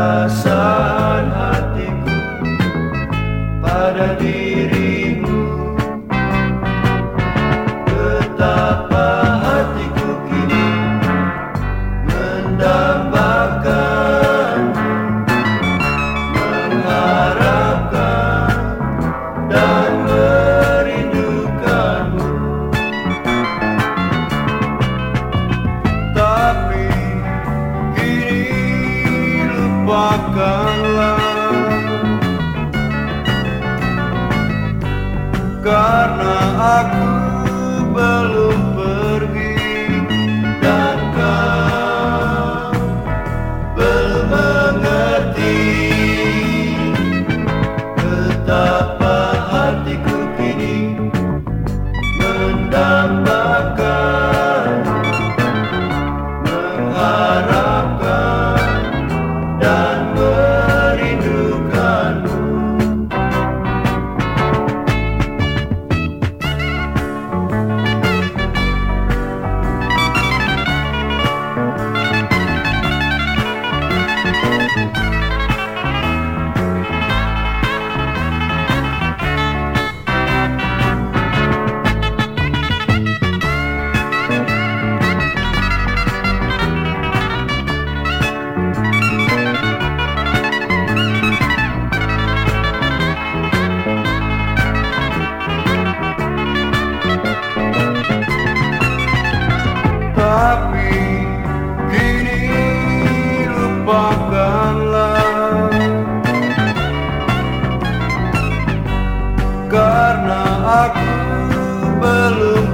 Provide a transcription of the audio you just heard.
rasa Karena aku belum Karena aku belum